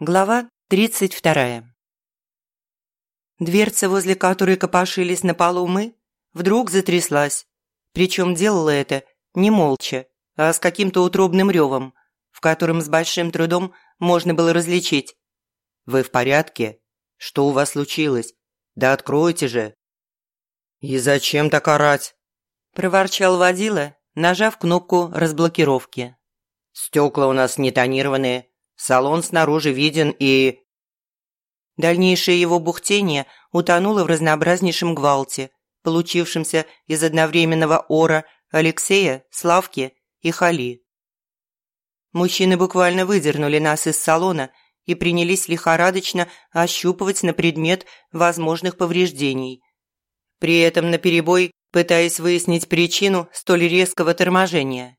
Глава тридцать вторая. Дверца, возле которой копошились на полу мы, вдруг затряслась. Причем делала это не молча, а с каким-то утробным ревом, в котором с большим трудом можно было различить. «Вы в порядке? Что у вас случилось? Да откройте же!» «И зачем так орать?» – проворчал водила, нажав кнопку разблокировки. «Стекла у нас не тонированные, салон снаружи виден и...» Дальнейшее его бухтение утонуло в разнообразнейшем гвалте, получившемся из одновременного ора Алексея, Славки и Хали. Мужчины буквально выдернули нас из салона и принялись лихорадочно ощупывать на предмет возможных повреждений. При этом наперебой пытаясь выяснить причину столь резкого торможения.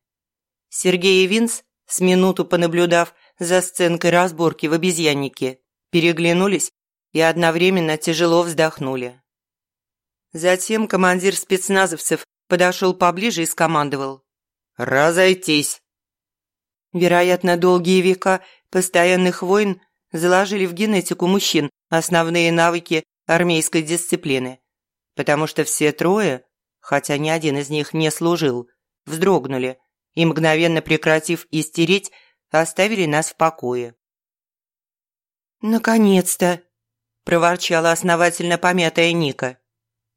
Сергей и Винс, с минуту понаблюдав за сценкой разборки в обезьяннике, переглянулись и одновременно тяжело вздохнули. Затем командир спецназовцев подошел поближе и скомандовал. «Разойтись!» Вероятно, долгие века постоянных войн заложили в генетику мужчин основные навыки армейской дисциплины, потому что все трое, хотя ни один из них не служил, вздрогнули и, мгновенно прекратив истереть, оставили нас в покое. «Наконец-то!» – проворчала основательно помятая Ника.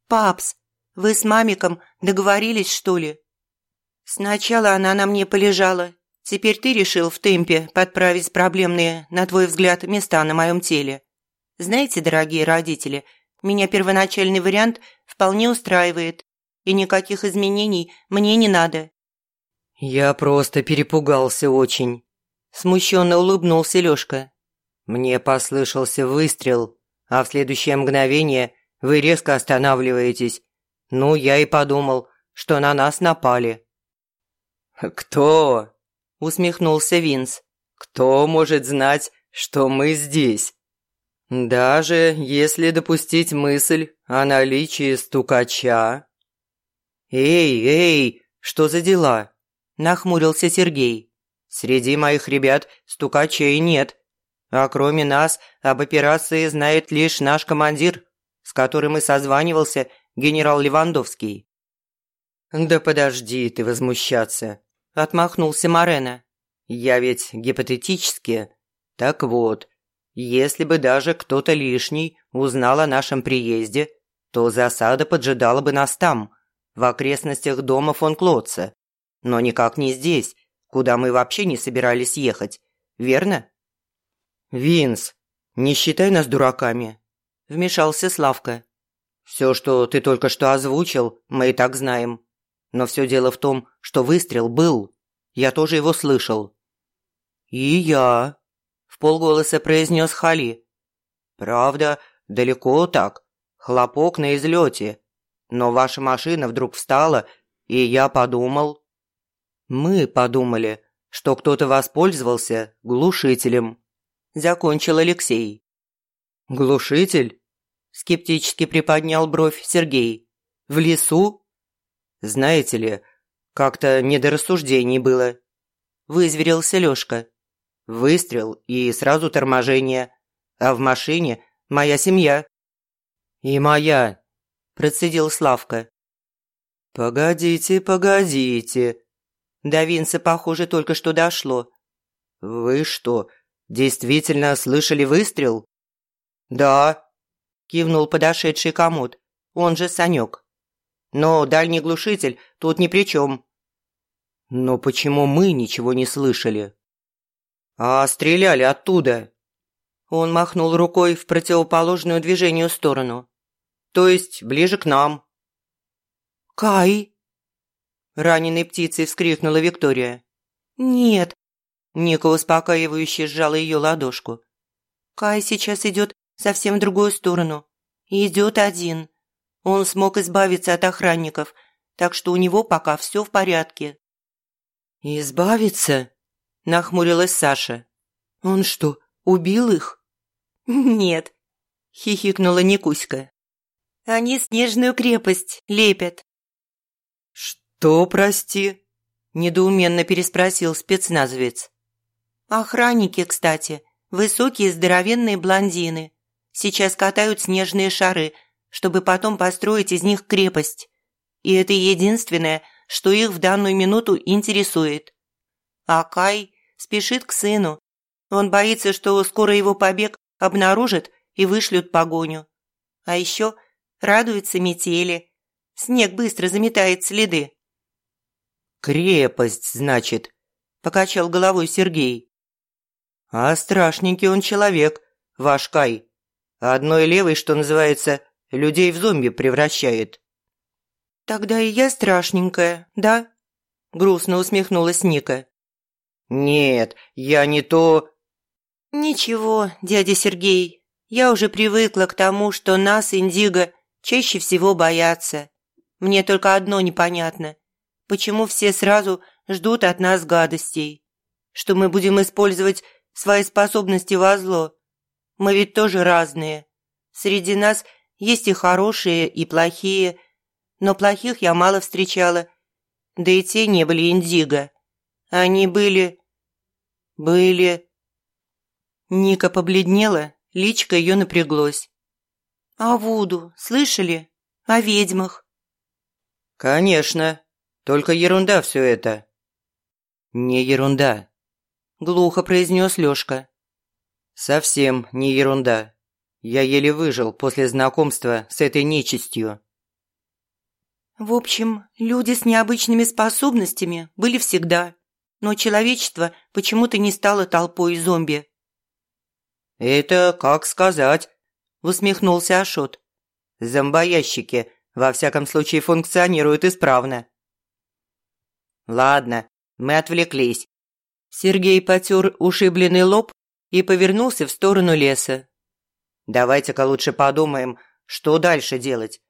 «Папс, вы с мамиком договорились, что ли?» «Сначала она на мне полежала. Теперь ты решил в темпе подправить проблемные, на твой взгляд, места на моем теле. Знаете, дорогие родители, меня первоначальный вариант вполне устраивает, и никаких изменений мне не надо». «Я просто перепугался очень», – смущенно улыбнулся Лёшка. Мне послышался выстрел, а в следующее мгновение вы резко останавливаетесь. Ну, я и подумал, что на нас напали». «Кто?» – усмехнулся Винс. «Кто может знать, что мы здесь?» «Даже если допустить мысль о наличии стукача...» «Эй, эй, что за дела?» – нахмурился Сергей. «Среди моих ребят стукачей нет, а кроме нас об операции знает лишь наш командир, с которым и созванивался генерал Левандовский». «Да подожди ты возмущаться», – отмахнулся Морена. «Я ведь гипотетически. Так вот, если бы даже кто-то лишний узнал о нашем приезде, то засада поджидала бы нас там, в окрестностях дома фон Клотца. Но никак не здесь, куда мы вообще не собирались ехать, верно?» «Винс, не считай нас дураками», – вмешался Славка. «Все, что ты только что озвучил, мы и так знаем. Но все дело в том, что выстрел был. Я тоже его слышал». «И я», – в полголоса произнес Хали. «Правда, далеко так. Хлопок на излете. Но ваша машина вдруг встала, и я подумал...» «Мы подумали, что кто-то воспользовался глушителем», закончил Алексей. «Глушитель?» – скептически приподнял бровь Сергей. «В лесу?» «Знаете ли, как-то не до рассуждений было», – вызверился Лёшка. «Выстрел и сразу торможение, а в машине моя семья». «И моя», – процедил Славка. «Погодите, погодите». До Винса, похоже, только что дошло. «Вы что, «Действительно слышали выстрел?» «Да», – кивнул подошедший комод, он же Санек. «Но дальний глушитель тут ни при чем». «Но почему мы ничего не слышали?» «А стреляли оттуда?» Он махнул рукой в противоположную движению сторону. «То есть ближе к нам». «Кай!» Раненой птицей вскрикнула Виктория. «Нет, Ника успокаивающе сжала ее ладошку. «Кай сейчас идет совсем в другую сторону. И идет один. Он смог избавиться от охранников, так что у него пока все в порядке». «Избавиться?» – нахмурилась Саша. «Он что, убил их?» «Нет», – хихикнула Никуська. «Они снежную крепость лепят». «Что, прости?» Недоуменно переспросил спецназовец. Охранники, кстати, высокие здоровенные блондины. Сейчас катают снежные шары, чтобы потом построить из них крепость. И это единственное, что их в данную минуту интересует. А Кай спешит к сыну. Он боится, что скоро его побег обнаружат и вышлют погоню. А еще радуется метели. Снег быстро заметает следы. «Крепость, значит», – покачал головой Сергей. «А страшненький он человек, ваш Кай. Одной левой, что называется, людей в зомби превращает». «Тогда и я страшненькая, да?» – грустно усмехнулась Ника. «Нет, я не то...» «Ничего, дядя Сергей, я уже привыкла к тому, что нас, Индиго, чаще всего боятся. Мне только одно непонятно почему все сразу ждут от нас гадостей. Что мы будем использовать свои способности во зло. Мы ведь тоже разные. Среди нас есть и хорошие, и плохие. Но плохих я мало встречала. Да и те не были индиго. Они были... были... Ника побледнела, личка ее напряглась. «О Вуду, слышали? О ведьмах?» «Конечно», только ерунда все это». «Не ерунда», – глухо произнес Лёшка. «Совсем не ерунда. Я еле выжил после знакомства с этой нечистью». В общем, люди с необычными способностями были всегда, но человечество почему-то не стало толпой зомби. «Это как сказать», – усмехнулся Ашот. «Зомбоящики, во всяком случае, функционируют исправно». «Ладно, мы отвлеклись». Сергей потер ушибленный лоб и повернулся в сторону леса. «Давайте-ка лучше подумаем, что дальше делать.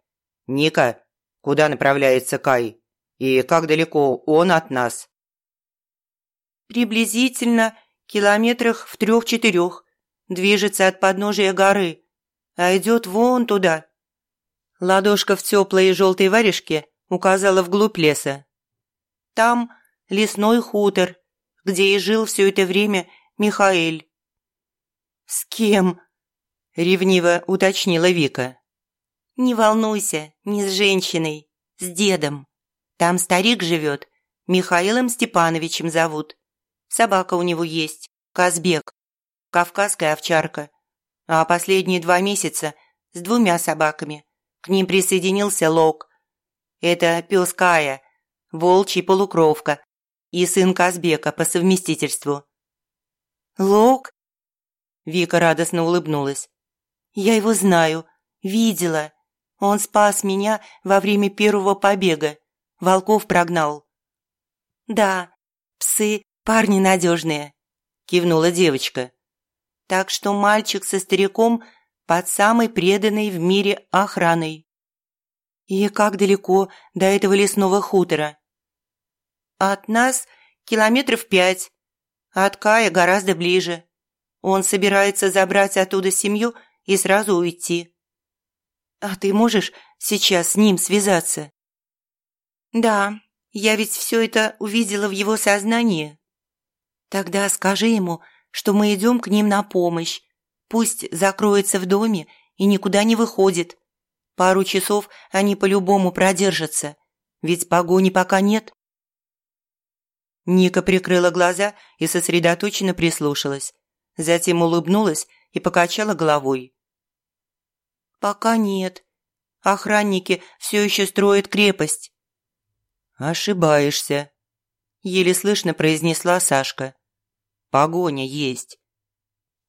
Ника, куда направляется Кай? И как далеко он от нас?» «Приблизительно километрах в трех-четырех. Движется от подножия горы, а идет вон туда». Ладошка в теплой желтой варежке указала вглубь леса. Там лесной хутор, где и жил все это время Михаэль. «С кем?» – ревниво уточнила Вика. «Не волнуйся, не с женщиной, с дедом. Там старик живет, Михаилом Степановичем зовут. Собака у него есть, Казбек, кавказская овчарка. А последние два месяца с двумя собаками. К ним присоединился Лок. Это пес Кая, волчий полукровка и сын Казбека по совместительству. «Лок?» Вика радостно улыбнулась. «Я его знаю, видела. Он спас меня во время первого побега. Волков прогнал». «Да, псы – парни надежные», – кивнула девочка. «Так что мальчик со стариком под самой преданной в мире охраной». «И как далеко до этого лесного хутора?» От нас километров пять, от Кая гораздо ближе. Он собирается забрать оттуда семью и сразу уйти. А ты можешь сейчас с ним связаться? Да, я ведь все это увидела в его сознании. Тогда скажи ему, что мы идем к ним на помощь. Пусть закроется в доме и никуда не выходит. Пару часов они по-любому продержатся, ведь погони пока нет. Ника прикрыла глаза и сосредоточенно прислушалась. Затем улыбнулась и покачала головой. «Пока нет. Охранники все еще строят крепость». «Ошибаешься», – еле слышно произнесла Сашка. «Погоня есть».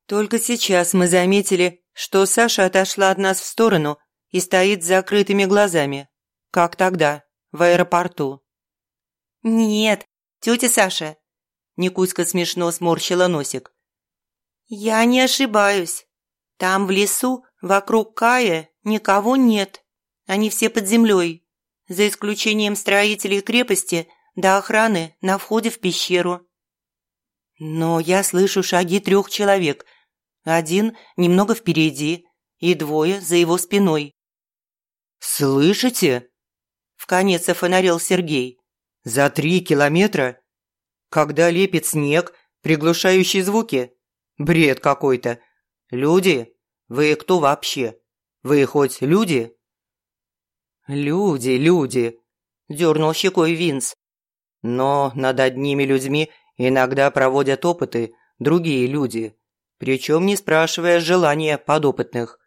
Только сейчас мы заметили, что Саша отошла от нас в сторону и стоит с закрытыми глазами, как тогда, в аэропорту. «Нет, «Тетя Саша!» Никуська смешно сморщила носик. «Я не ошибаюсь. Там в лесу вокруг Кая никого нет. Они все под землей, за исключением строителей крепости до охраны на входе в пещеру». «Но я слышу шаги трех человек. Один немного впереди и двое за его спиной». «Слышите?» – вконец офонарил Сергей. За три километра? Когда лепит снег, приглушающий звуки? Бред какой-то. Люди? Вы кто вообще? Вы хоть люди?» «Люди, люди», – дернул щекой Винс. «Но над одними людьми иногда проводят опыты другие люди, причем не спрашивая желания подопытных.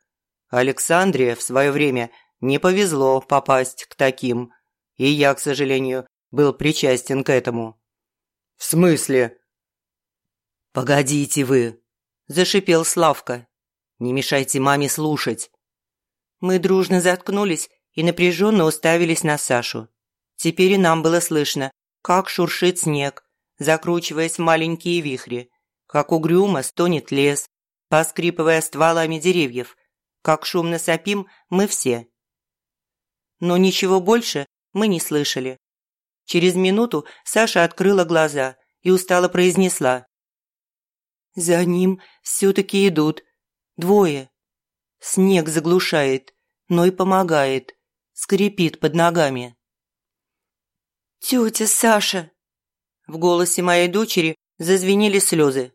Александре в свое время не повезло попасть к таким, и я, к сожалению, был причастен к этому». «В смысле?» «Погодите вы», – зашипел Славка. «Не мешайте маме слушать». Мы дружно заткнулись и напряженно уставились на Сашу. Теперь и нам было слышно, как шуршит снег, закручиваясь в маленькие вихри, как угрюмо стонет лес, поскрипывая стволами деревьев, как шумно сопим мы все. Но ничего больше мы не слышали. Через минуту Саша открыла глаза и устало произнесла. «За ним все-таки идут. Двое. Снег заглушает, но и помогает скрипит под ногами. «Тетя Саша!» В голосе моей дочери зазвенели слезы.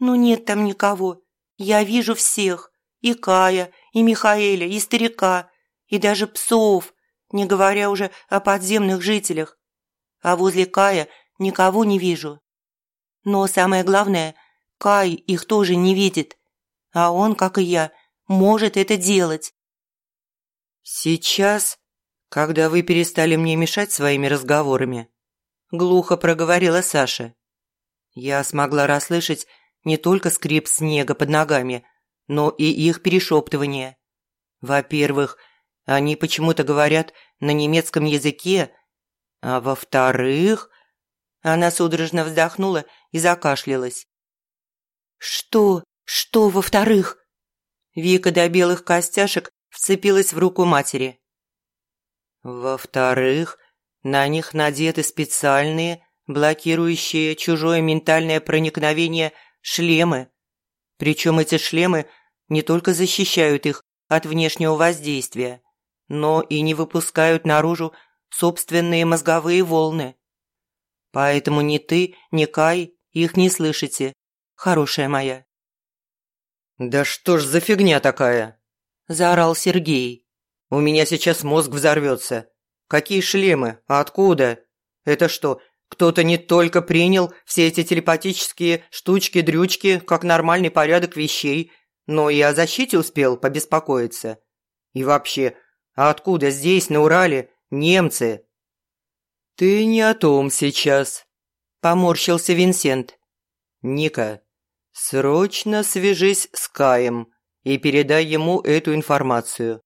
«Ну нет там никого. Я вижу всех. И Кая, и Михаэля, и старика, и даже псов, не говоря уже о подземных жителях. А возле Кая никого не вижу. Но самое главное, Кай их тоже не видит. А он, как и я, может это делать. «Сейчас, когда вы перестали мне мешать своими разговорами», – глухо проговорила Саша. Я смогла расслышать не только скрип снега под ногами, но и их перешептывание. Во-первых, они почему-то говорят на немецком языке, а во-вторых, она судорожно вздохнула и закашлялась. «Что? Что во-вторых?» Вика до белых костяшек вцепилась в руку матери. Во-вторых, на них надеты специальные, блокирующие чужое ментальное проникновение шлемы. Причем эти шлемы не только защищают их от внешнего воздействия, но и не выпускают наружу собственные мозговые волны. Поэтому ни ты, ни Кай их не слышите, хорошая моя. «Да что ж за фигня такая?» – заорал Сергей. «У меня сейчас мозг взорвется. Какие шлемы? Откуда? Это что, кто-то не только принял все эти телепатические штучки-дрючки как нормальный порядок вещей, но и о защите успел побеспокоиться? И вообще, откуда здесь, на Урале, немцы?» «Ты не о том сейчас», – поморщился Винсент. «Ника, срочно свяжись с Каем и передай ему эту информацию.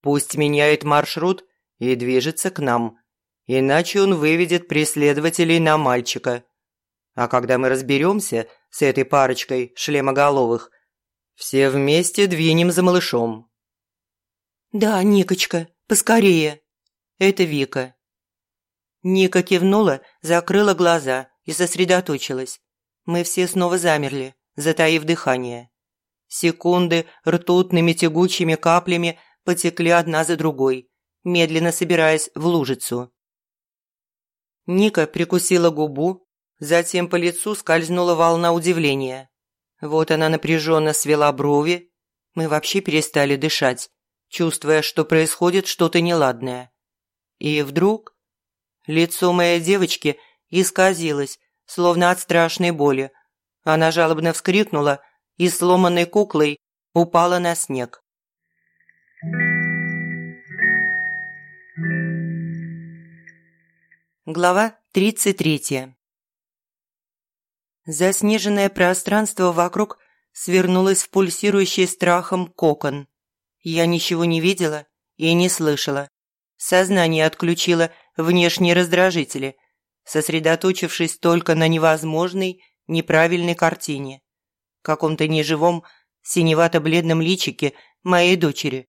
Пусть меняет маршрут и движется к нам, иначе он выведет преследователей на мальчика. А когда мы разберемся с этой парочкой шлемоголовых, все вместе двинем за малышом». «Да, Никочка, поскорее!» Это Вика. Ника кивнула, закрыла глаза и сосредоточилась. Мы все снова замерли, затаив дыхание. Секунды ртутными тягучими каплями потекли одна за другой, медленно собираясь в лужицу. Ника прикусила губу, затем по лицу скользнула волна удивления. Вот она напряженно свела брови. Мы вообще перестали дышать, чувствуя, что происходит что-то неладное. И вдруг лицо моей девочки исказилось, словно от страшной боли. Она жалобно вскрикнула и сломанной куклой упала на снег. Глава 33 Заснеженное пространство вокруг свернулось в пульсирующий страхом кокон. Я ничего не видела и не слышала. Сознание отключило внешние раздражители, сосредоточившись только на невозможной, неправильной картине каком-то неживом, синевато-бледном личике моей дочери.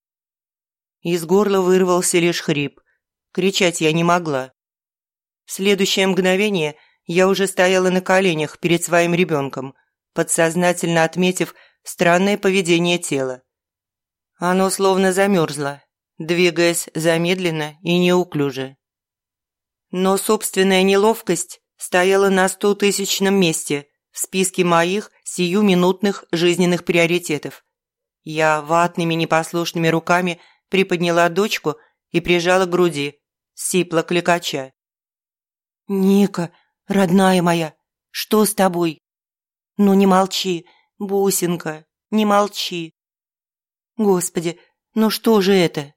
Из горла вырвался лишь хрип. Кричать я не могла. В следующее мгновение я уже стояла на коленях перед своим ребенком, подсознательно отметив странное поведение тела. Оно словно замерзло, двигаясь замедленно и неуклюже. Но собственная неловкость стояла на стотысячном месте в списке моих сиюминутных жизненных приоритетов. Я ватными непослушными руками приподняла дочку и прижала к груди, сипла кликача. «Ника, родная моя, что с тобой? Ну не молчи, бусинка, не молчи. Господи, ну что же это?»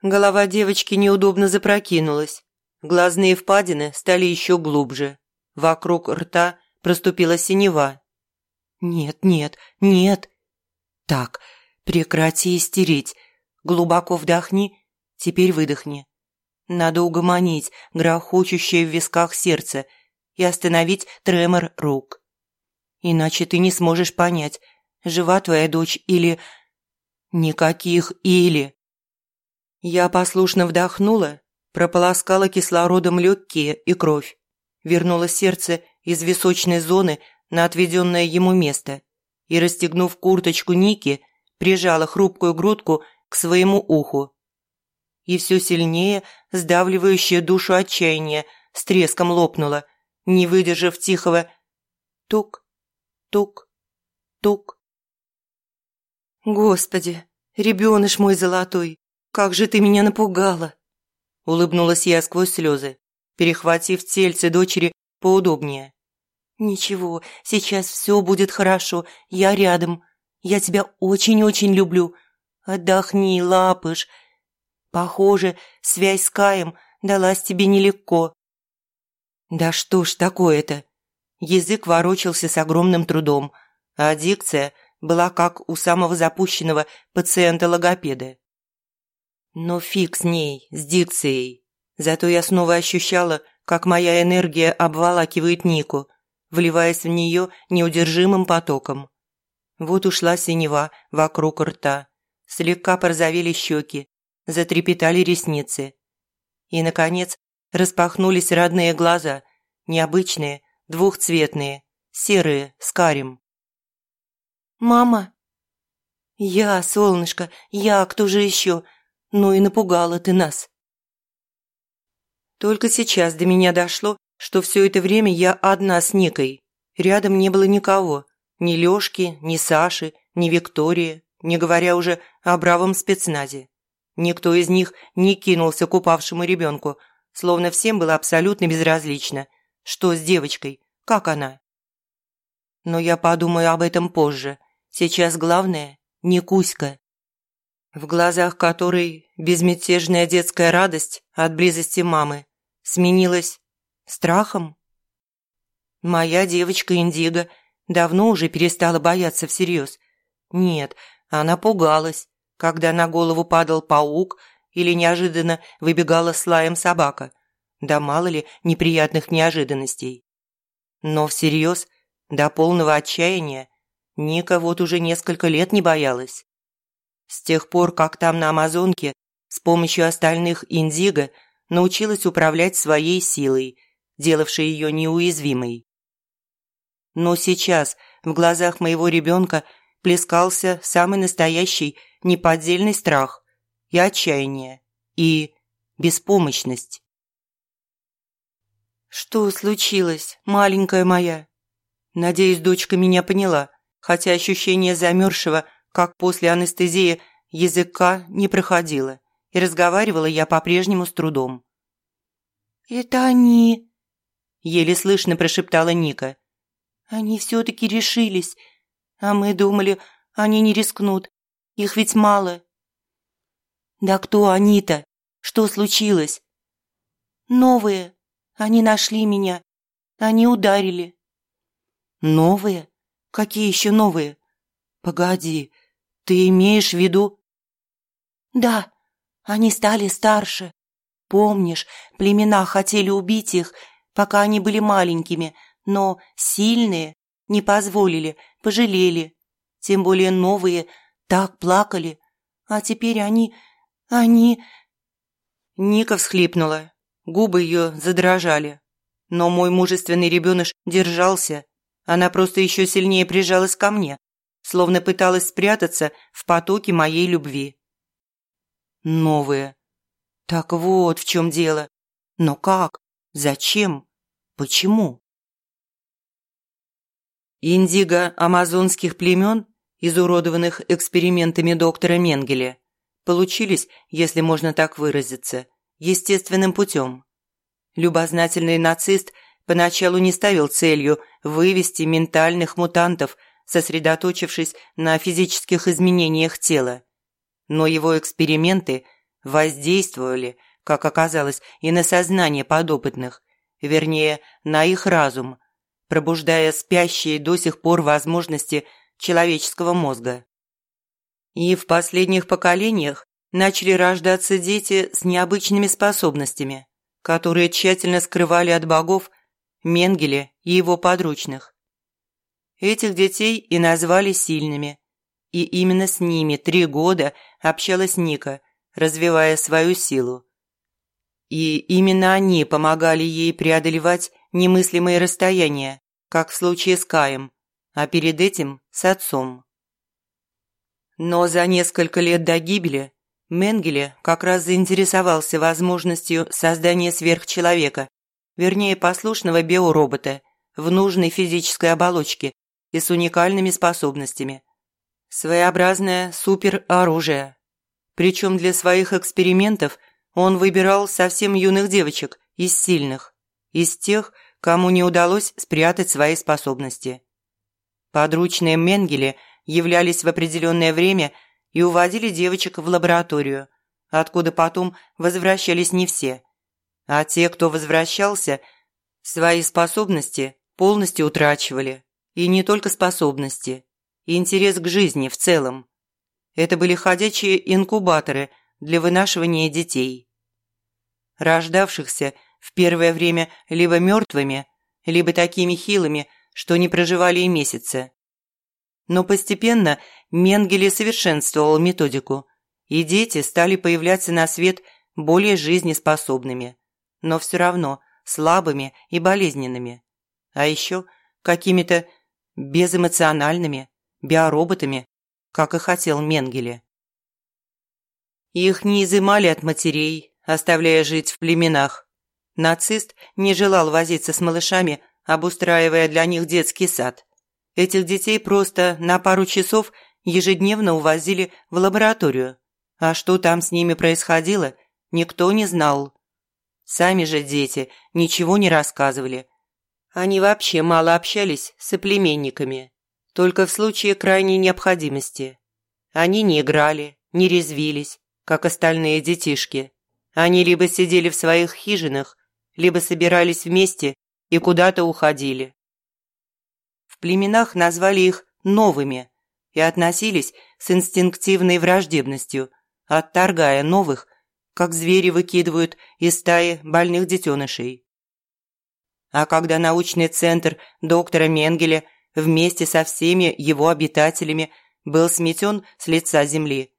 Голова девочки неудобно запрокинулась. Глазные впадины стали еще глубже. Вокруг рта проступила синева. «Нет, нет, нет!» «Так, прекрати истерить. Глубоко вдохни, теперь выдохни. Надо угомонить грохочущее в висках сердце и остановить тремор рук. Иначе ты не сможешь понять, жива твоя дочь или... Никаких «или». Я послушно вдохнула, прополоскала кислородом легкие и кровь, вернула сердце из височной зоны на отведенное ему место и, расстегнув курточку Ники, прижала хрупкую грудку к своему уху. И все сильнее сдавливающее душу отчаяние с треском лопнуло, не выдержав тихого тук, тук, тук. «Господи, ребеныш мой золотой, как же ты меня напугала!» Улыбнулась я сквозь слезы, перехватив тельце дочери поудобнее. «Ничего, сейчас все будет хорошо, я рядом. Я тебя очень-очень люблю. Отдохни, лапыш. Похоже, связь с Каем далась тебе нелегко». «Да что ж такое-то?» Язык ворочался с огромным трудом, а дикция была как у самого запущенного пациента-логопеда. Но фиг с ней, с дикцией. Зато я снова ощущала, как моя энергия обволакивает Нику, вливаясь в нее неудержимым потоком. Вот ушла синева вокруг рта, слегка порозовели щеки, затрепетали ресницы. И, наконец, распахнулись родные глаза, необычные, двухцветные, серые, с карим. «Мама!» «Я, солнышко, я, кто же еще? Ну и напугала ты нас. Только сейчас до меня дошло, что все это время я одна с Никой. Рядом не было никого. Ни Лёшки, ни Саши, ни Виктории, не говоря уже о бравом спецназе. Никто из них не кинулся к упавшему ребенку, словно всем было абсолютно безразлично. Что с девочкой? Как она? Но я подумаю об этом позже. Сейчас главное – не Кузька в глазах которой безмятежная детская радость от близости мамы сменилась страхом. Моя девочка Индиго давно уже перестала бояться всерьез. Нет, она пугалась, когда на голову падал паук или неожиданно выбегала с лаем собака. Да мало ли неприятных неожиданностей. Но всерьез, до полного отчаяния, Ника вот уже несколько лет не боялась. С тех пор, как там на Амазонке с помощью остальных индиго научилась управлять своей силой, делавшей ее неуязвимой. Но сейчас в глазах моего ребенка плескался самый настоящий неподдельный страх и отчаяние, и беспомощность. «Что случилось, маленькая моя?» Надеюсь, дочка меня поняла, хотя ощущение замерзшего как после анестезии языка не проходило, и разговаривала я по-прежнему с трудом. «Это они!» – еле слышно прошептала Ника. «Они все-таки решились, а мы думали, они не рискнут, их ведь мало». «Да кто они-то? Что случилось?» «Новые. Они нашли меня. Они ударили». «Новые? Какие еще новые? Погоди, ты имеешь в виду...» «Да, они стали старше. Помнишь, племена хотели убить их, пока они были маленькими, но сильные не позволили, пожалели. Тем более новые так плакали. А теперь они... они...» Ника всхлипнула. Губы ее задрожали. Но мой мужественный ребеныш держался. Она просто еще сильнее прижалась ко мне, словно пыталась спрятаться в потоке моей любви. Новые. Так вот в чем дело. Но как? Зачем? Почему? Индиго амазонских племен, изуродованных экспериментами доктора Менгеля, получились, если можно так выразиться, естественным путем. Любознательный нацист поначалу не ставил целью вывести ментальных мутантов, сосредоточившись на физических изменениях тела. Но его эксперименты воздействовали, как оказалось, и на сознание подопытных, вернее, на их разум, пробуждая спящие до сих пор возможности человеческого мозга. И в последних поколениях начали рождаться дети с необычными способностями, которые тщательно скрывали от богов Менгеле и его подручных. Этих детей и назвали сильными, и именно с ними три года общалась Ника, развивая свою силу. И именно они помогали ей преодолевать немыслимые расстояния, как в случае с Каем, а перед этим с отцом. Но за несколько лет до гибели Менгеле как раз заинтересовался возможностью создания сверхчеловека, вернее послушного биоробота, в нужной физической оболочке и с уникальными способностями. Своеобразное супероружие. Причем для своих экспериментов он выбирал совсем юных девочек из сильных, из тех, кому не удалось спрятать свои способности. Подручные Менгеле являлись в определенное время и уводили девочек в лабораторию, откуда потом возвращались не все. А те, кто возвращался, свои способности полностью утрачивали. И не только способности, и интерес к жизни в целом. Это были ходячие инкубаторы для вынашивания детей. Рождавшихся в первое время либо мертвыми, либо такими хилыми, что не проживали и месяца. Но постепенно Менгеле совершенствовал методику, и дети стали появляться на свет более жизнеспособными, но все равно слабыми и болезненными, а еще какими-то безэмоциональными, биороботами, как и хотел Менгеле. Их не изымали от матерей, оставляя жить в племенах. Нацист не желал возиться с малышами, обустраивая для них детский сад. Этих детей просто на пару часов ежедневно увозили в лабораторию. А что там с ними происходило, никто не знал. Сами же дети ничего не рассказывали. Они вообще мало общались с соплеменниками, только в случае крайней необходимости. Они не играли, не резвились, как остальные детишки. Они либо сидели в своих хижинах, либо собирались вместе и куда-то уходили. В племенах назвали их «новыми», и относились с инстинктивной враждебностью, отторгая новых, как звери выкидывают из стаи больных детенышей. А когда научный центр доктора Менгеля вместе со всеми его обитателями был сметен с лица земли,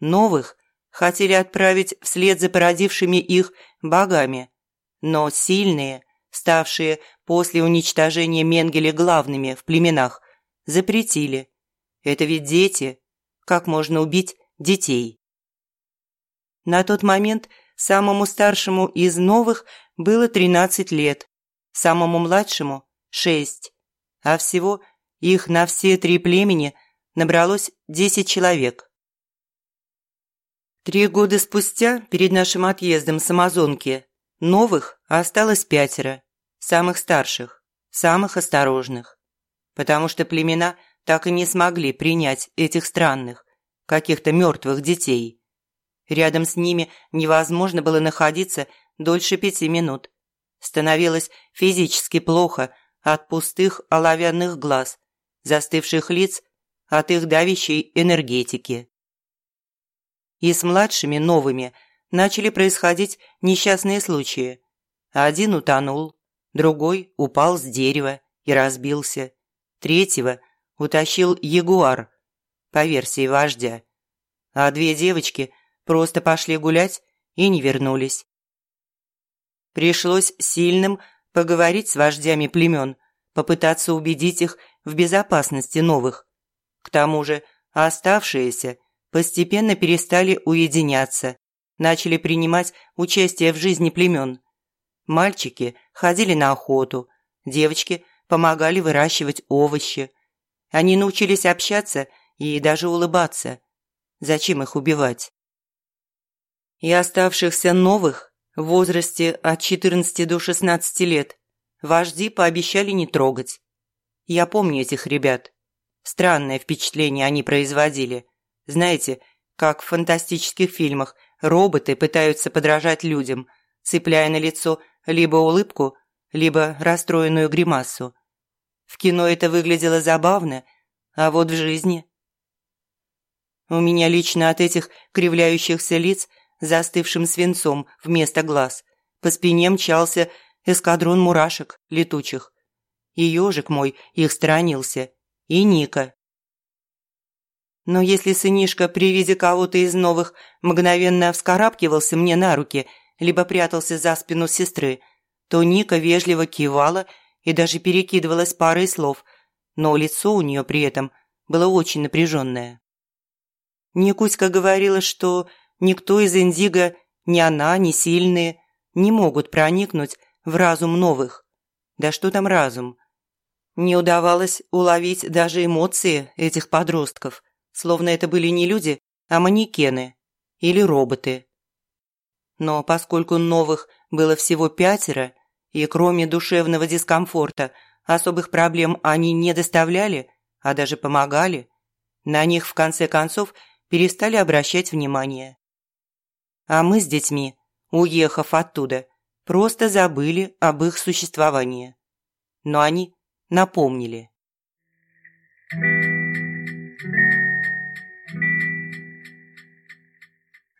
новых хотели отправить вслед за породившими их богами, но сильные, ставшие после уничтожения Менгеля главными в племенах, запретили – это ведь дети. Как можно убить детей? На тот момент самому старшему из новых было 13 лет, самому младшему – 6, а всего их на все три племени набралось 10 человек. Три года спустя, перед нашим отъездом с Амазонки, новых осталось пятеро, самых старших, самых осторожных, потому что племена – так и не смогли принять этих странных, каких-то мертвых детей. Рядом с ними невозможно было находиться дольше пяти минут. Становилось физически плохо от пустых оловянных глаз, застывших лиц, от их давящей энергетики. И с младшими новыми начали происходить несчастные случаи. Один утонул, другой упал с дерева и разбился, третьего – утащил ягуар, по версии вождя. А две девочки просто пошли гулять и не вернулись. Пришлось сильным поговорить с вождями племен, попытаться убедить их в безопасности новых. К тому же оставшиеся постепенно перестали уединяться, начали принимать участие в жизни племен, Мальчики ходили на охоту, девочки помогали выращивать овощи. Они научились общаться и даже улыбаться. Зачем их убивать? И оставшихся новых в возрасте от 14 до 16 лет вожди пообещали не трогать. Я помню этих ребят. Странное впечатление они производили. Знаете, как в фантастических фильмах роботы пытаются подражать людям, цепляя на лицо либо улыбку, либо расстроенную гримасу. В кино это выглядело забавно, а вот в жизни... У меня лично от этих кривляющихся лиц застывшим свинцом вместо глаз по спине мчался эскадрон мурашек летучих. И ежик мой их сторонился, и Ника. Но если сынишка при виде кого-то из новых мгновенно вскарабкивался мне на руки, либо прятался за спину сестры, то Ника вежливо кивала и даже перекидывалась парой слов, но лицо у нее при этом было очень напряженное. Никуська говорила, что никто из Индиго, ни она, ни сильные, не могут проникнуть в разум новых. Да что там разум? Не удавалось уловить даже эмоции этих подростков, словно это были не люди, а манекены или роботы. Но поскольку новых было всего пятеро, и кроме душевного дискомфорта особых проблем они не доставляли, а даже помогали, на них в конце концов перестали обращать внимание. А мы с детьми, уехав оттуда, просто забыли об их существовании. Но они напомнили.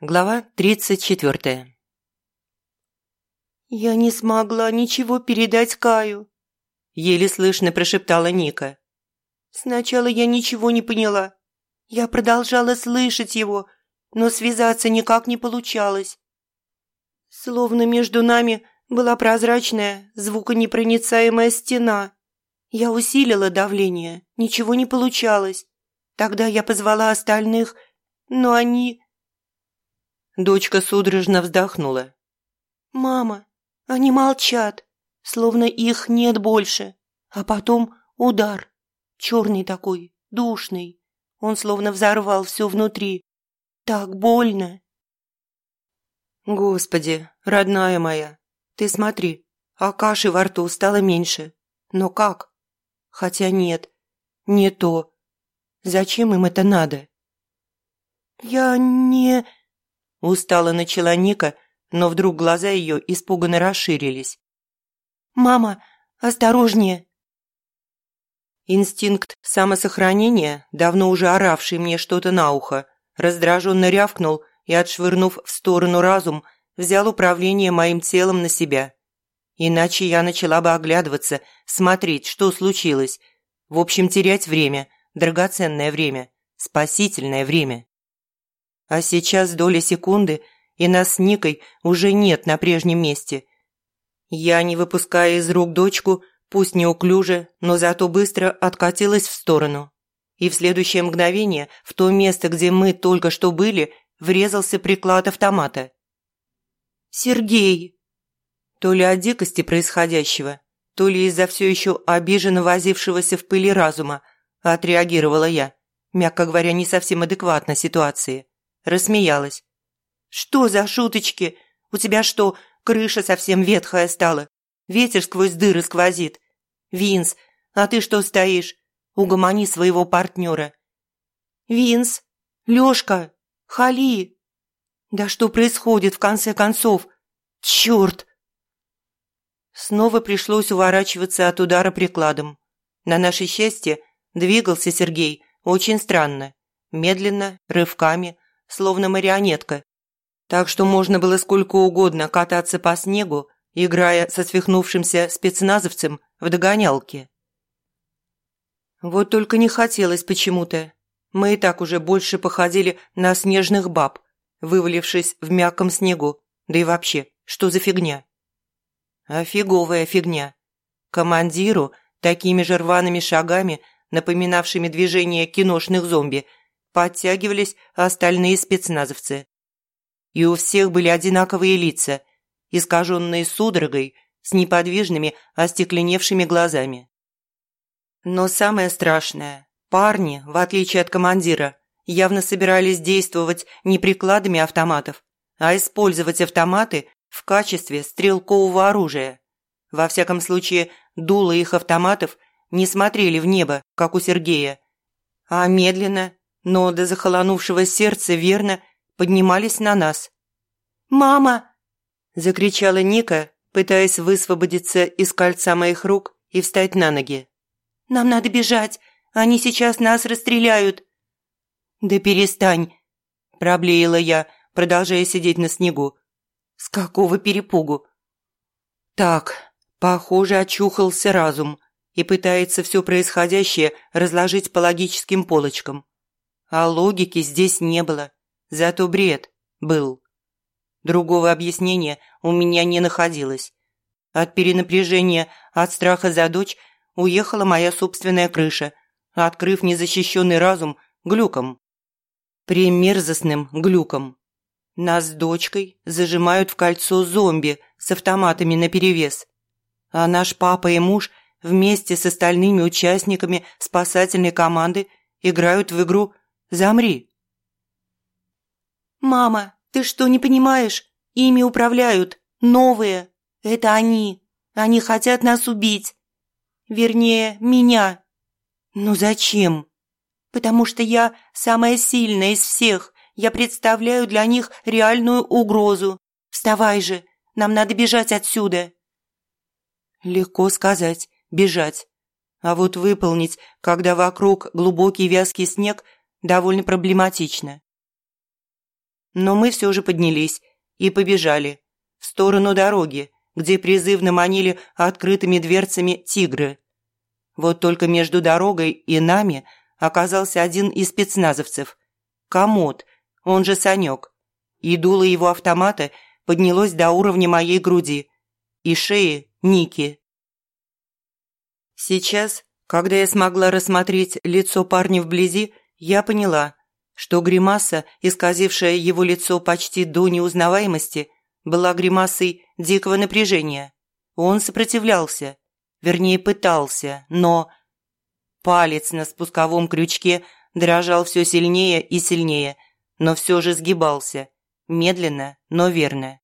Глава 34 «Я не смогла ничего передать Каю», – еле слышно прошептала Ника. «Сначала я ничего не поняла. Я продолжала слышать его, но связаться никак не получалось. Словно между нами была прозрачная, звуконепроницаемая стена. Я усилила давление, ничего не получалось. Тогда я позвала остальных, но они... Дочка судорожно вздохнула. «Мама, они молчат, словно их нет больше. А потом удар, черный такой, душный. Он словно взорвал все внутри. Так больно!» «Господи, родная моя, ты смотри, а каши во рту стало меньше. Но как? Хотя нет, не то. Зачем им это надо?» «Я не...» Устало начала Ника, но вдруг глаза ее испуганно расширились. «Мама, осторожнее!» Инстинкт самосохранения, давно уже оравший мне что-то на ухо, раздраженно рявкнул и, отшвырнув в сторону разум, взял управление моим телом на себя. Иначе я начала бы оглядываться, смотреть, что случилось. В общем, терять время, драгоценное время, спасительное время. А сейчас доля секунды, и нас с Никой уже нет на прежнем месте. Я, не выпуская из рук дочку, пусть неуклюже, но зато быстро откатилась в сторону и в следующее мгновение в то место, где мы только что были, врезался приклад автомата. «Сергей!» То ли от дикости происходящего, то ли из-за все еще обиженно возившегося в пыли разума, отреагировала я, мягко говоря, не совсем адекватно ситуации. Рассмеялась. «Что за шуточки? У тебя что, крыша совсем ветхая стала? Ветер сквозь дыры сквозит. Винс, а ты что стоишь? Угомони своего партнера. «Винс! Лёшка! Хали!» «Да что происходит в конце концов? Чёрт!» Снова пришлось уворачиваться от удара прикладом. На наше счастье двигался Сергей очень странно, медленно, рывками, словно марионетка. Так что можно было сколько угодно кататься по снегу, играя со свихнувшимся спецназовцем в догонялке. Вот только не хотелось почему-то. Мы и так уже больше походили на снежных баб, вывалившись в мягком снегу. Да и вообще, что за фигня? А фиговая фигня. Командиру такими же рваными шагами, напоминавшими движение киношных зомби, подтягивались остальные спецназовцы. И у всех были одинаковые лица, искаженные судорогой, с неподвижными, остекленевшими глазами. Но самое страшное – парни, в отличие от командира, явно собирались действовать не прикладами автоматов, а использовать автоматы в качестве стрелкового оружия. Во всяком случае, дуло их автоматов не смотрели в небо, как у Сергея, а медленно, но до захолонувшего сердца верно поднимались на нас. «Мама!» – закричала Ника, пытаясь высвободиться из кольца моих рук и встать на ноги. «Нам надо бежать! Они сейчас нас расстреляют!» «Да перестань!» – проблеяла я, продолжая сидеть на снегу. «С какого перепугу?» «Так, похоже, очухался разум и пытается все происходящее разложить по логическим полочкам. А логики здесь не было, зато бред был». Другого объяснения у меня не находилось. От перенапряжения, от страха за дочь уехала моя собственная крыша, открыв незащищенный разум глюком. Примерзостным глюком. Нас с дочкой зажимают в кольцо зомби с автоматами наперевес. А наш папа и муж вместе с остальными участниками спасательной команды играют в игру «Замри». «Мама, ты что, не понимаешь? Ими управляют. Новые. Это они. Они хотят нас убить. Вернее, меня. Ну зачем? Потому что я самая сильная из всех. Я представляю для них реальную угрозу. Вставай же. Нам надо бежать отсюда. Легко сказать. Бежать. А вот выполнить, когда вокруг глубокий вязкий снег, довольно проблематично. Но мы все же поднялись и побежали в сторону дороги, где призывно манили открытыми дверцами тигры. Вот только между дорогой и нами оказался один из спецназовцев. Комод, он же Санек. И дуло его автомата поднялось до уровня моей груди и шеи Ники. Сейчас, когда я смогла рассмотреть лицо парня вблизи, я поняла, что гримаса, исказившая его лицо почти до неузнаваемости, была гримасой дикого напряжения. Он сопротивлялся, вернее пытался, но... Палец на спусковом крючке дрожал все сильнее и сильнее, но все же сгибался, медленно, но верно.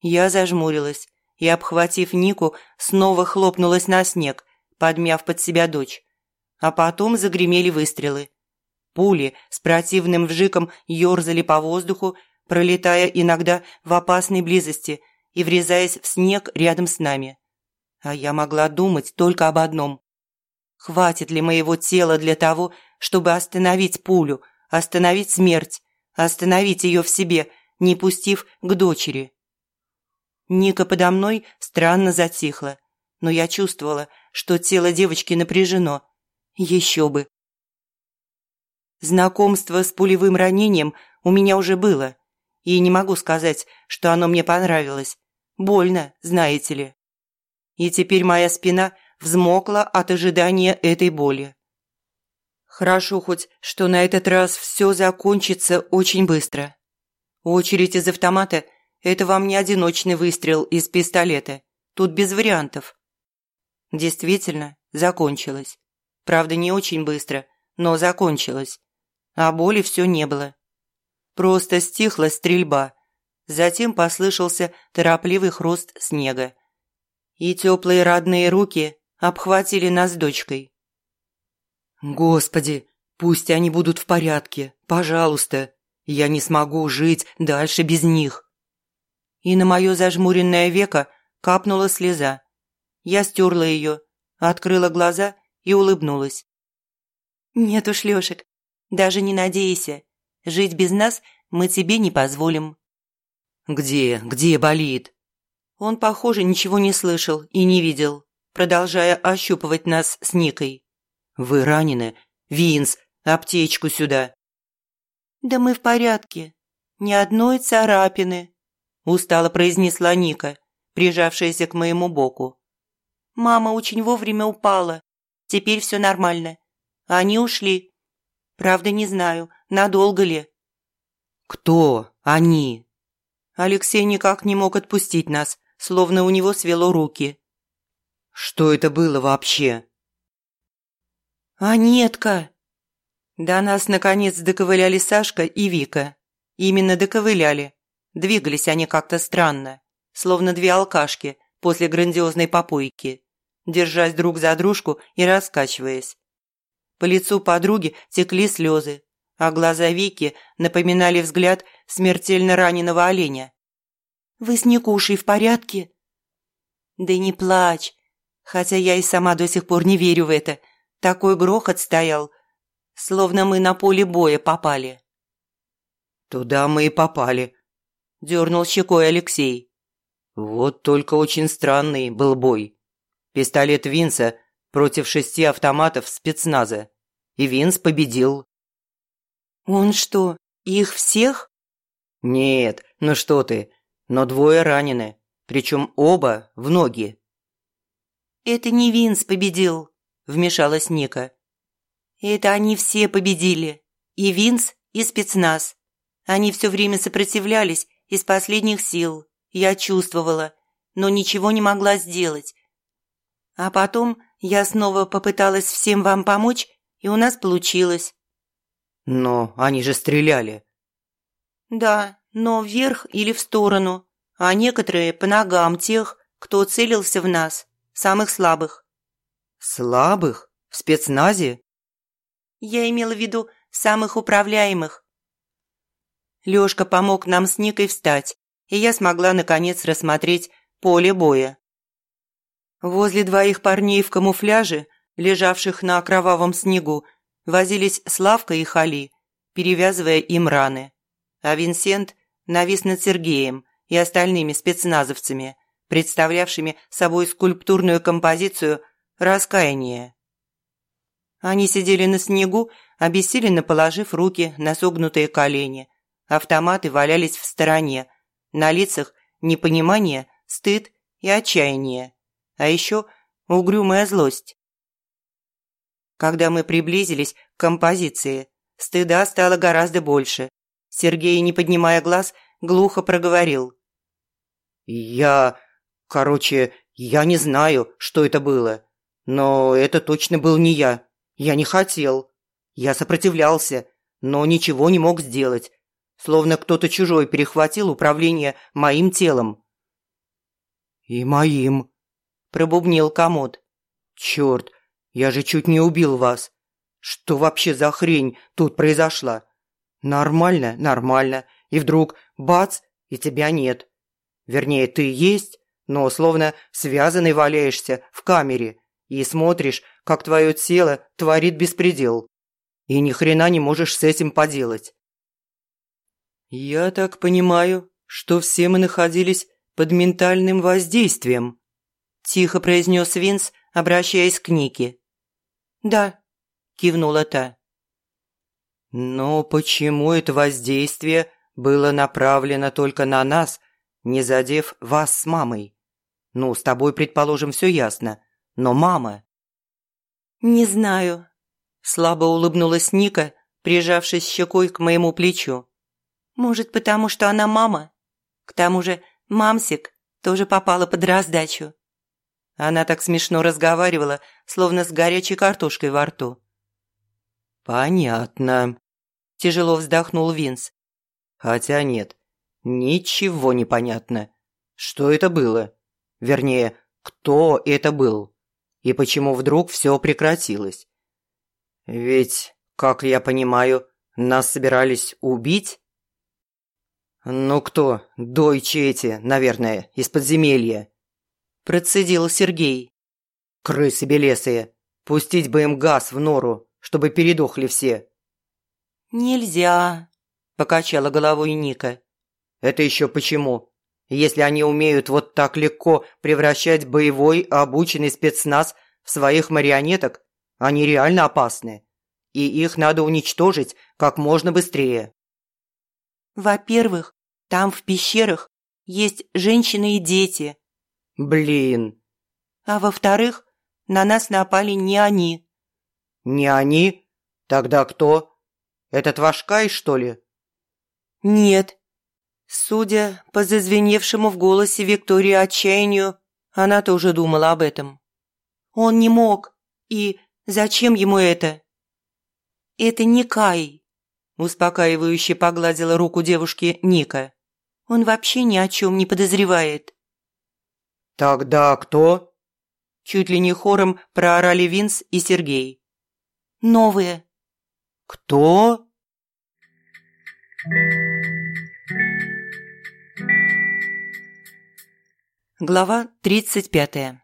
Я зажмурилась и, обхватив Нику, снова хлопнулась на снег, подмяв под себя дочь. А потом загремели выстрелы. Пули с противным вжиком ёрзали по воздуху, пролетая иногда в опасной близости и врезаясь в снег рядом с нами. А я могла думать только об одном. Хватит ли моего тела для того, чтобы остановить пулю, остановить смерть, остановить ее в себе, не пустив к дочери? Ника подо мной странно затихла, но я чувствовала, что тело девочки напряжено. Еще бы, Знакомство с пулевым ранением у меня уже было, и не могу сказать, что оно мне понравилось. Больно, знаете ли. И теперь моя спина взмокла от ожидания этой боли. Хорошо хоть, что на этот раз все закончится очень быстро. Очередь из автомата – это вам не одиночный выстрел из пистолета. Тут без вариантов. Действительно, закончилось. Правда, не очень быстро, но закончилось а боли все не было. Просто стихла стрельба. Затем послышался торопливый хруст снега. И теплые родные руки обхватили нас с дочкой. «Господи, пусть они будут в порядке, пожалуйста. Я не смогу жить дальше без них». И на мое зажмуренное веко капнула слеза. Я стерла ее, открыла глаза и улыбнулась. «Нет уж, Лешек, даже не надейся. Жить без нас мы тебе не позволим». «Где? Где болит?» Он, похоже, ничего не слышал и не видел, продолжая ощупывать нас с Никой. «Вы ранены? Винс, аптечку сюда!» «Да мы в порядке. Ни одной царапины», – устало произнесла Ника, прижавшаяся к моему боку. «Мама очень вовремя упала. Теперь все нормально. Они ушли. Правда, не знаю, надолго ли». «Кто они?» Алексей никак не мог отпустить нас, словно у него свело руки. «Что это было вообще?» «Анетка!» До нас, наконец, доковыляли Сашка и Вика. Именно доковыляли. Двигались они как-то странно, словно две алкашки после грандиозной попойки, держась друг за дружку и раскачиваясь. По лицу подруги текли слезы, а глаза Вики напоминали взгляд смертельно раненого оленя. «Вы с Никушей в порядке?» «Да не плачь, хотя я и сама до сих пор не верю в это. Такой грохот стоял, словно мы на поле боя попали». «Туда мы и попали», – дернул щекой Алексей. «Вот только очень странный был бой. Пистолет Винса против шести автоматов спецназа. И Винс победил». «Он что, их всех?» «Нет, ну что ты, но двое ранены, причем оба в ноги». «Это не Винс победил», – вмешалась Ника. «Это они все победили. И Винс, и спецназ. Они все время сопротивлялись из последних сил. Я чувствовала, но ничего не могла сделать. А потом я снова попыталась всем вам помочь, и у нас получилось. Но они же стреляли. Да, но вверх или в сторону, а некоторые по ногам тех, кто целился в нас, самых слабых. Слабых? В спецназе? Я имела в виду самых управляемых. Лёшка помог нам с Никой встать, и я смогла наконец рассмотреть поле боя. Возле двоих парней в камуфляже, лежавших на кровавом снегу, возились Славка и Хали, перевязывая им раны. А Винсент навис над Сергеем и остальными спецназовцами, представлявшими собой скульптурную композицию «Раскаяние». Они сидели на снегу, обессиленно положив руки на согнутые колени. Автоматы валялись в стороне. На лицах непонимание, стыд и отчаяние. А еще угрюмая злость. Когда мы приблизились к композиции, стыда стало гораздо больше. Сергей, не поднимая глаз, глухо проговорил. «Я... короче, я не знаю, что это было. Но это точно был не я. Я не хотел. Я сопротивлялся, но ничего не мог сделать. Словно кто-то чужой перехватил управление моим телом». «И моим», – пробубнил комод. «Черт, я же чуть не убил вас. Что вообще за хрень тут произошла? Нормально, нормально. И вдруг бац, и тебя нет. Вернее, ты есть, но словно связанный валяешься в камере и смотришь, как твое тело творит беспредел. И ни хрена не можешь с этим поделать. Я так понимаю, что все мы находились под ментальным воздействием, тихо произнес Винс, обращаясь к Нике. «Да», – кивнула та. «Но почему это воздействие было направлено только на нас, не задев вас с мамой? Ну, с тобой, предположим, все ясно, но мама...» «Не знаю», – слабо улыбнулась Ника, прижавшись щекой к моему плечу. «Может, потому что она мама? К тому же мамсик тоже попала под раздачу». Она так смешно разговаривала, словно с горячей картошкой во рту. «Понятно», – тяжело вздохнул Винс. «Хотя нет, ничего не понятно. Что это было? Вернее, кто это был? И почему вдруг все прекратилось? Ведь, как я понимаю, нас собирались убить?» «Ну кто? Дойчи эти, наверное, из подземелья. Процедил Сергей. «Крысы белесые! Пустить бы им газ в нору, чтобы передохли все!» «Нельзя!» – покачала головой Ника. «Это еще почему? Если они умеют вот так легко превращать боевой обученный спецназ в своих марионеток, они реально опасны, и их надо уничтожить как можно быстрее». «Во-первых, там в пещерах есть женщины и дети», Блин. А во-вторых, на нас напали не они. Не они? Тогда кто? Этот ваш Кай, что ли? Нет. Судя по зазвеневшему в голосе Виктории отчаянию, она тоже думала об этом. Он не мог. И зачем ему это? Это не Кай. Успокаивающе погладила руку девушки Ника. Он вообще ни о чем не подозревает. «Тогда кто?» Чуть ли не хором проорали Винс и Сергей. «Новые». «Кто?» Глава 35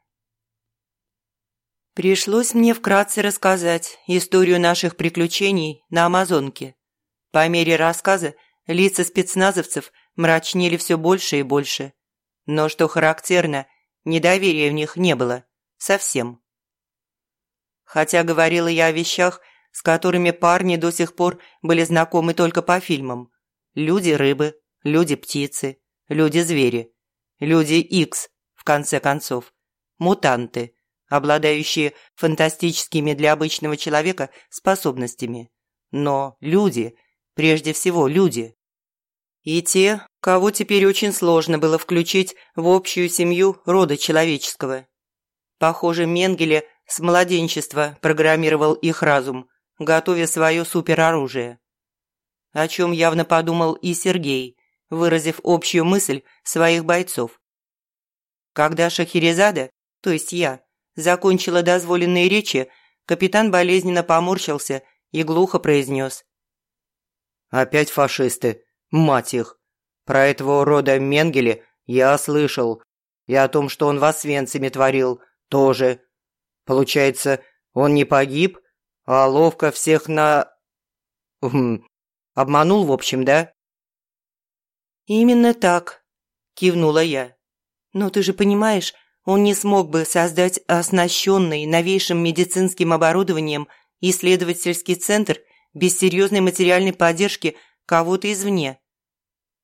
Пришлось мне вкратце рассказать историю наших приключений на Амазонке. По мере рассказа лица спецназовцев мрачнели все больше и больше. Но, что характерно, недоверия в них не было. Совсем. Хотя говорила я о вещах, с которыми парни до сих пор были знакомы только по фильмам. Люди-рыбы, люди-птицы, люди-звери – Люди Икс, в конце концов. Мутанты, обладающие фантастическими для обычного человека способностями. Но люди, прежде всего люди. И те, кого теперь очень сложно было включить в общую семью рода человеческого. Похоже, Менгеле с младенчества программировал их разум, готовя свое супероружие. О чем явно подумал и Сергей, выразив общую мысль своих бойцов. Когда Шахерезада, то есть я, закончила дозволенные речи, капитан болезненно поморщился и глухо произнес. «Опять фашисты, мать их! Про этого урода Менгеле я слышал, и о том, что он в Освенциме творил, тоже. Получается, он не погиб, а ловко всех на... Хм, обманул, в общем, да?» «Именно так», – кивнула я. «Но ты же понимаешь, он не смог бы создать оснащенный новейшим медицинским оборудованием исследовательский центр без серьезной материальной поддержки кого-то извне».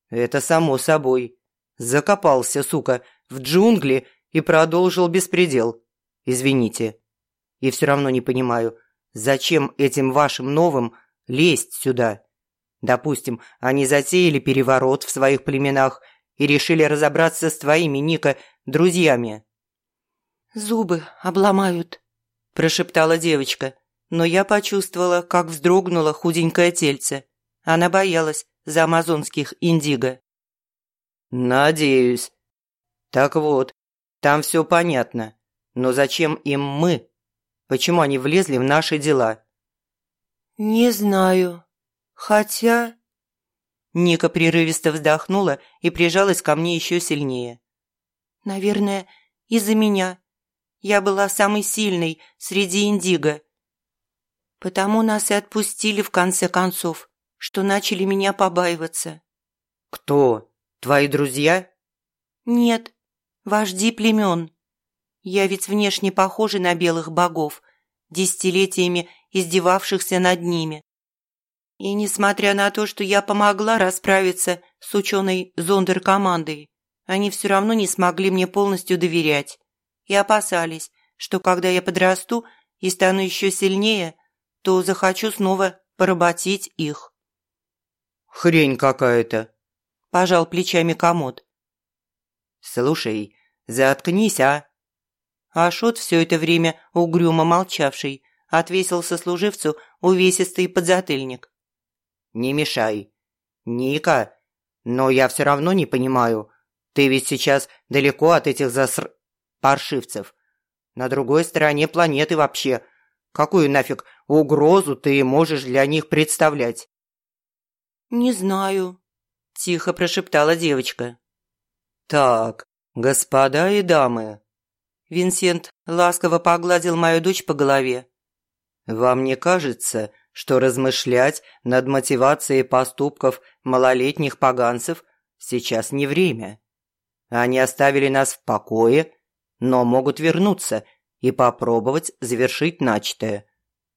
«Это само собой. Закопался, сука, в джунгли и продолжил беспредел. Извините. И все равно не понимаю, зачем этим вашим новым лезть сюда?» Допустим, они затеяли переворот в своих племенах и решили разобраться с твоими, Ника, друзьями». «Зубы обломают», – прошептала девочка, но я почувствовала, как вздрогнуло худенькое тельце. Она боялась за амазонских индиго. «Надеюсь. Так вот, там все понятно. Но зачем им мы? Почему они влезли в наши дела?» «Не знаю», Хотя...» Ника прерывисто вздохнула и прижалась ко мне еще сильнее. «Наверное, из-за меня. Я была самой сильной среди индиго. Потому нас и отпустили в конце концов, что начали меня побаиваться». «Кто? Твои друзья?» «Нет, вожди племен. Я ведь внешне похожа на белых богов, десятилетиями издевавшихся над ними. И несмотря на то, что я помогла расправиться с ученой зондеркомандой, они все равно не смогли мне полностью доверять и опасались, что когда я подрасту и стану еще сильнее, то захочу снова поработить их. «Хрень какая-то», – пожал плечами комод. «Слушай, заткнись, а!» Ашот, все это время угрюмо молчавший, отвесил сослуживцу увесистый подзатыльник. не мешай. Ника, но я все равно не понимаю. Ты ведь сейчас далеко от этих заср... паршивцев. На другой стороне планеты вообще. Какую нафиг угрозу ты можешь для них представлять? «Не знаю», – тихо прошептала девочка. «Так, господа и дамы». Винсент ласково погладил мою дочь по голове. «Вам не кажется, что размышлять над мотивацией поступков малолетних поганцев сейчас не время. Они оставили нас в покое, но могут вернуться и попробовать завершить начатое.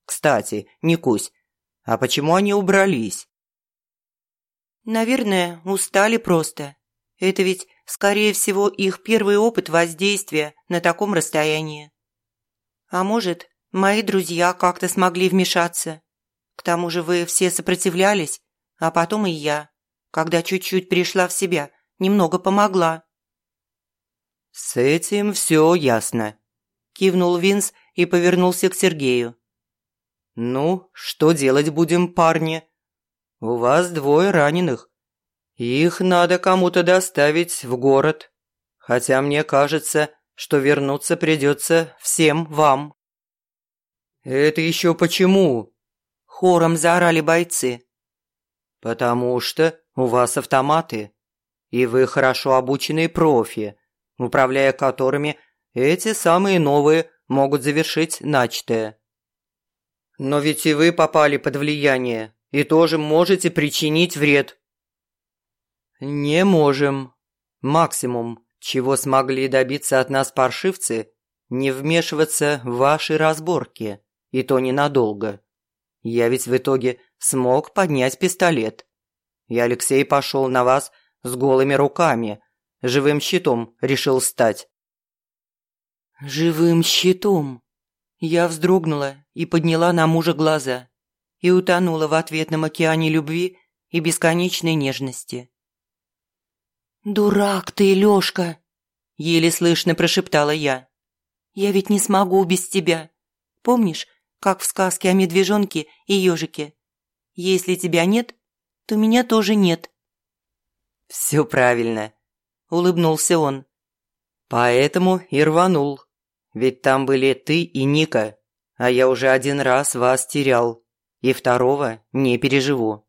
Кстати, Никусь, а почему они убрались? Наверное, устали просто. Это ведь, скорее всего, их первый опыт воздействия на таком расстоянии. А может, мои друзья как-то смогли вмешаться. К тому же вы все сопротивлялись, а потом и я. Когда чуть-чуть пришла в себя, немного помогла». «С этим все ясно», – кивнул Винс и повернулся к Сергею. «Ну, что делать будем, парни? У вас двое раненых. Их надо кому-то доставить в город. Хотя мне кажется, что вернуться придется всем вам». «Это еще почему?» – хором заорали бойцы. «Потому что у вас автоматы, и вы хорошо обученные профи, управляя которыми эти самые новые могут завершить начатое. Но ведь и вы попали под влияние и тоже можете причинить вред. Не можем. Максимум, чего смогли добиться от нас паршивцы, не вмешиваться в ваши разборки, и то ненадолго. Я ведь в итоге смог поднять пистолет. И Алексей пошел на вас с голыми руками, живым щитом решил стать. «Живым щитом!» Я вздрогнула и подняла на мужа глаза и утонула в ответном океане любви и бесконечной нежности. «Дурак ты, Лёшка!» – еле слышно прошептала я. «Я ведь не смогу без тебя. Помнишь, как в сказке о медвежонке и ежике? Если тебя нет, то меня тоже нет». «Все правильно», – улыбнулся он. «Поэтому и рванул». Ведь там были ты и Ника, а я уже один раз вас терял, и второго не переживу».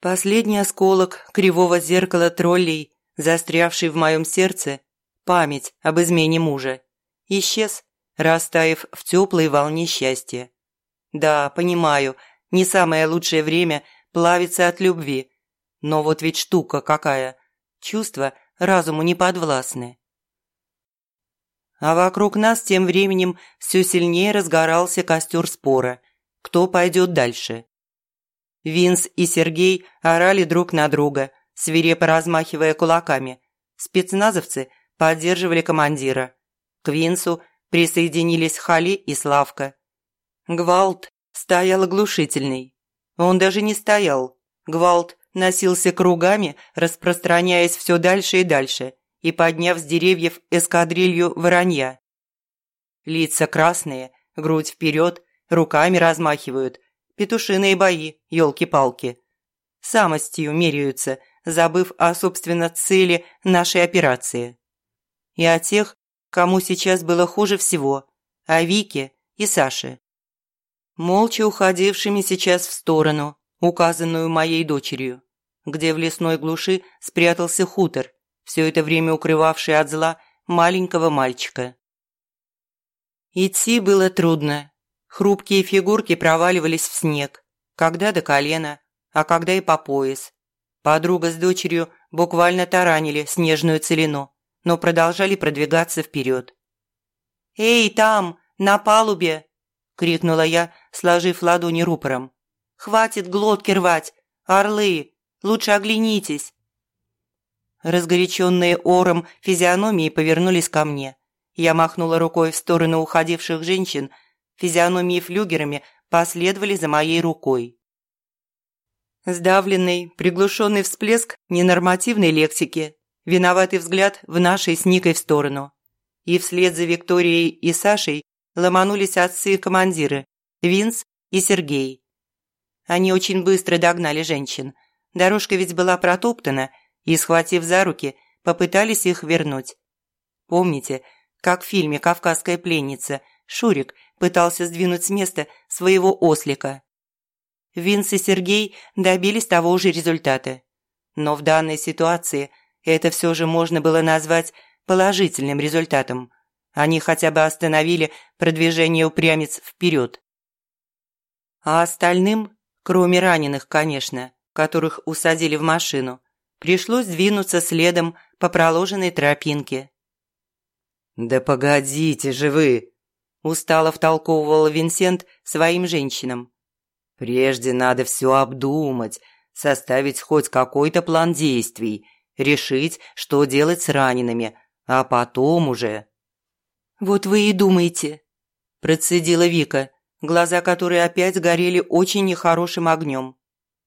Последний осколок кривого зеркала троллей, застрявший в моем сердце, память об измене мужа, исчез, растаяв в теплой волне счастья. Да, понимаю, не самое лучшее время плавиться от любви, но вот ведь штука какая, чувства разуму не подвластны а вокруг нас тем временем все сильнее разгорался костер спора. Кто пойдет дальше? Винс и Сергей орали друг на друга, свирепо размахивая кулаками. Спецназовцы поддерживали командира. К Винсу присоединились Хали и Славка. Гвалт стоял оглушительный. Он даже не стоял. Гвалт носился кругами, распространяясь все дальше и дальше – и подняв с деревьев эскадрилью воронья. Лица красные, грудь вперед, руками размахивают. Петушиные бои, елки-палки. Самостью меряются, забыв о, собственно, цели нашей операции. И о тех, кому сейчас было хуже всего, о Вике и Саше. Молча уходившими сейчас в сторону, указанную моей дочерью, где в лесной глуши спрятался хутор, все это время укрывавший от зла маленького мальчика. Идти было трудно. Хрупкие фигурки проваливались в снег, когда до колена, а когда и по пояс. Подруга с дочерью буквально таранили снежную целину, но продолжали продвигаться вперед. «Эй, там, на палубе!» – крикнула я, сложив ладони рупором. «Хватит глотки рвать! Орлы! Лучше оглянитесь!» Разгоряченные ором физиономии повернулись ко мне. Я махнула рукой в сторону уходивших женщин. Физиономии флюгерами последовали за моей рукой. Сдавленный, приглушенный всплеск ненормативной лексики, виноватый взгляд в нашей с Никой в сторону. И вслед за Викторией и Сашей ломанулись отцы и командиры, Винс и Сергей. Они очень быстро догнали женщин. Дорожка ведь была протоптана – и, схватив за руки, попытались их вернуть. Помните, как в фильме «Кавказская пленница» Шурик пытался сдвинуть с места своего ослика? Винс и Сергей добились того же результата. Но в данной ситуации это все же можно было назвать положительным результатом. Они хотя бы остановили продвижение упрямец вперед. А остальным, кроме раненых, конечно, которых усадили в машину, пришлось двинуться следом по проложенной тропинке. «Да погодите же вы!» – устало втолковывал Винсент своим женщинам. «Прежде надо все обдумать, составить хоть какой-то план действий, решить, что делать с ранеными, а потом уже...» «Вот вы и думаете», – процедила Вика, глаза которой опять горели очень нехорошим огнем.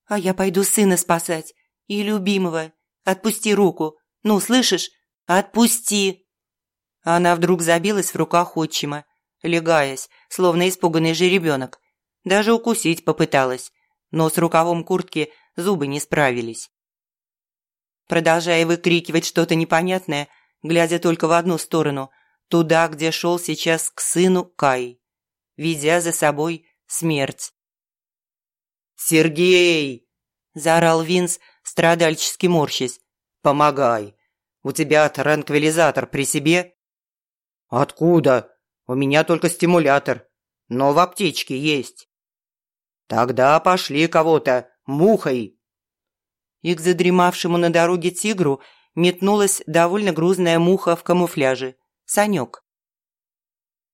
А я пойду сына спасать. И любимого. Отпусти руку. Ну, слышишь? Отпусти!» Она вдруг забилась в руках отчима, легаясь, словно испуганный жеребенок. Даже укусить попыталась, но с рукавом куртки зубы не справились. Продолжая выкрикивать что-то непонятное, глядя только в одну сторону, туда, где шел сейчас к сыну Кай, ведя за собой смерть. «Сергей!» – заорал Винс, страдальчески морщась. «Помогай! У тебя транквилизатор при себе?» «Откуда? У меня только стимулятор, но в аптечке есть». «Тогда пошли кого-то, мухой!» И к задремавшему на дороге тигру метнулась довольно грузная муха в камуфляже. Санек.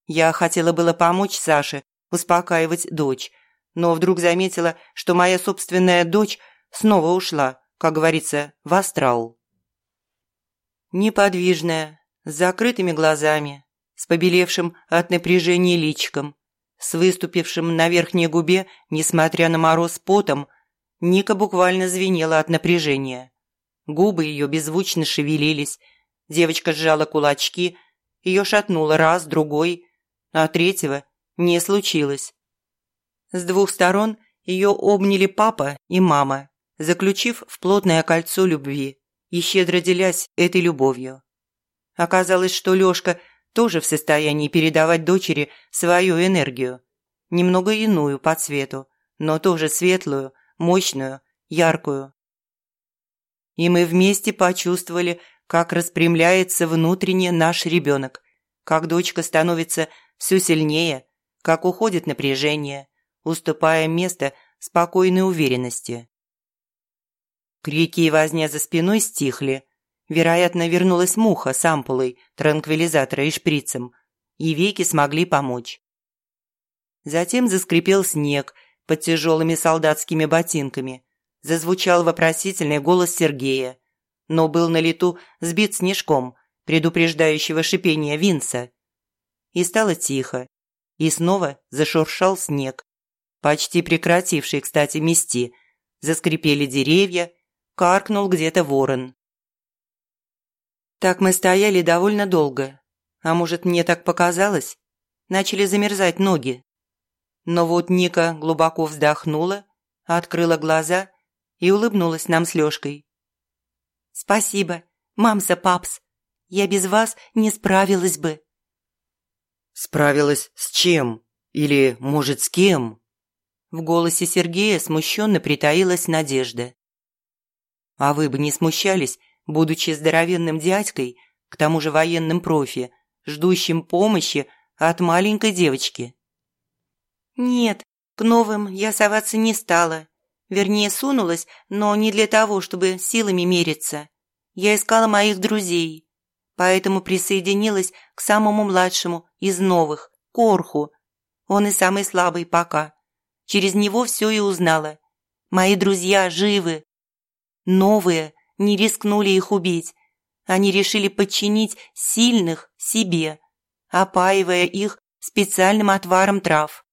Я хотела было помочь Саше успокаивать дочь, но вдруг заметила, что моя собственная дочь снова ушла, как говорится, в астрал. Неподвижная, с закрытыми глазами, с побелевшим от напряжения личиком, с выступившим на верхней губе, несмотря на мороз потом, Ника буквально звенела от напряжения. Губы ее беззвучно шевелились, девочка сжала кулачки, ее шатнуло раз, другой, а третьего не случилось. С двух сторон ее обняли папа и мама, заключив в плотное кольцо любви и щедро делясь этой любовью. Оказалось, что Лёшка тоже в состоянии передавать дочери свою энергию, немного иную по цвету, но тоже светлую, мощную, яркую. И мы вместе почувствовали, как распрямляется внутренне наш ребенок, как дочка становится все сильнее, как уходит напряжение, уступая место спокойной уверенности. Крики и возня за спиной стихли. Вероятно, вернулась муха с ампулой, транквилизатора и шприцем, и веки смогли помочь. Затем заскрипел снег под тяжелыми солдатскими ботинками. Зазвучал вопросительный голос Сергея, но был на лету сбит снежком, предупреждающего шипения Винса. И стало тихо, и снова зашуршал снег, почти прекративший, кстати, мести. Заскрипели деревья, каркнул где-то ворон. Так мы стояли довольно долго. А может, мне так показалось? Начали замерзать ноги. Но вот Ника глубоко вздохнула, открыла глаза и улыбнулась нам с Лёшкой. «Спасибо, мамса-папс. Я без вас не справилась бы». «Справилась с чем? Или, может, с кем?» В голосе Сергея смущенно притаилась надежда. «А вы бы не смущались, будучи здоровенным дядькой, к тому же военным профи, ждущим помощи от маленькой девочки?» «Нет, к новым я соваться не стала. Вернее, сунулась, но не для того, чтобы силами мериться. Я искала моих друзей, поэтому присоединилась к самому младшему из новых, Корху. Он и самый слабый пока. Через него все и узнала. Мои друзья живы. Новые не рискнули их убить. Они решили подчинить сильных себе, опаивая их специальным отваром трав.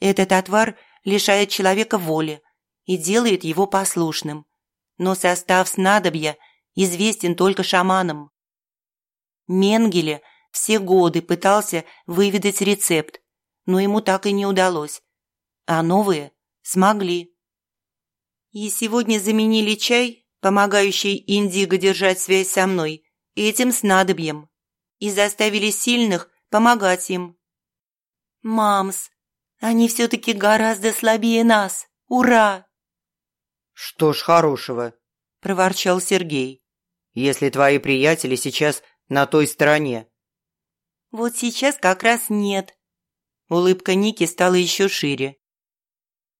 Этот отвар лишает человека воли и делает его послушным. Но состав снадобья известен только шаманам. Менгеле все годы пытался выведать рецепт, но ему так и не удалось а новые смогли. И сегодня заменили чай, помогающий Индиго держать связь со мной, этим снадобьем, и заставили сильных помогать им. «Мамс, они все-таки гораздо слабее нас! Ура!» «Что ж хорошего?» – проворчал Сергей. «Если твои приятели сейчас на той стороне». «Вот сейчас как раз нет». Улыбка Ники стала еще шире.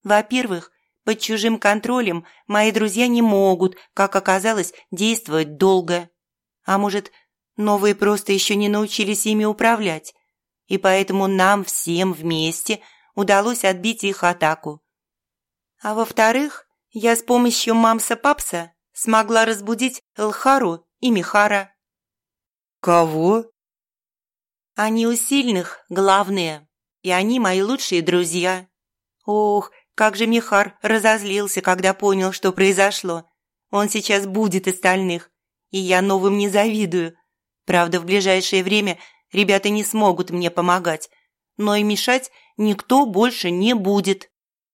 Во-первых, под чужим контролем мои друзья не могут, как оказалось, действовать долго. А может, новые просто еще не научились ими управлять. И поэтому нам всем вместе удалось отбить их атаку. А во-вторых, я с помощью мамса-папса смогла разбудить Элхару и Михара. «Кого?» «Они у сильных, главные, и они мои лучшие друзья. Ох, Как же Михар разозлился, когда понял, что произошло. Он сейчас будет остальных, и я новым не завидую. Правда, в ближайшее время ребята не смогут мне помогать, но и мешать никто больше не будет.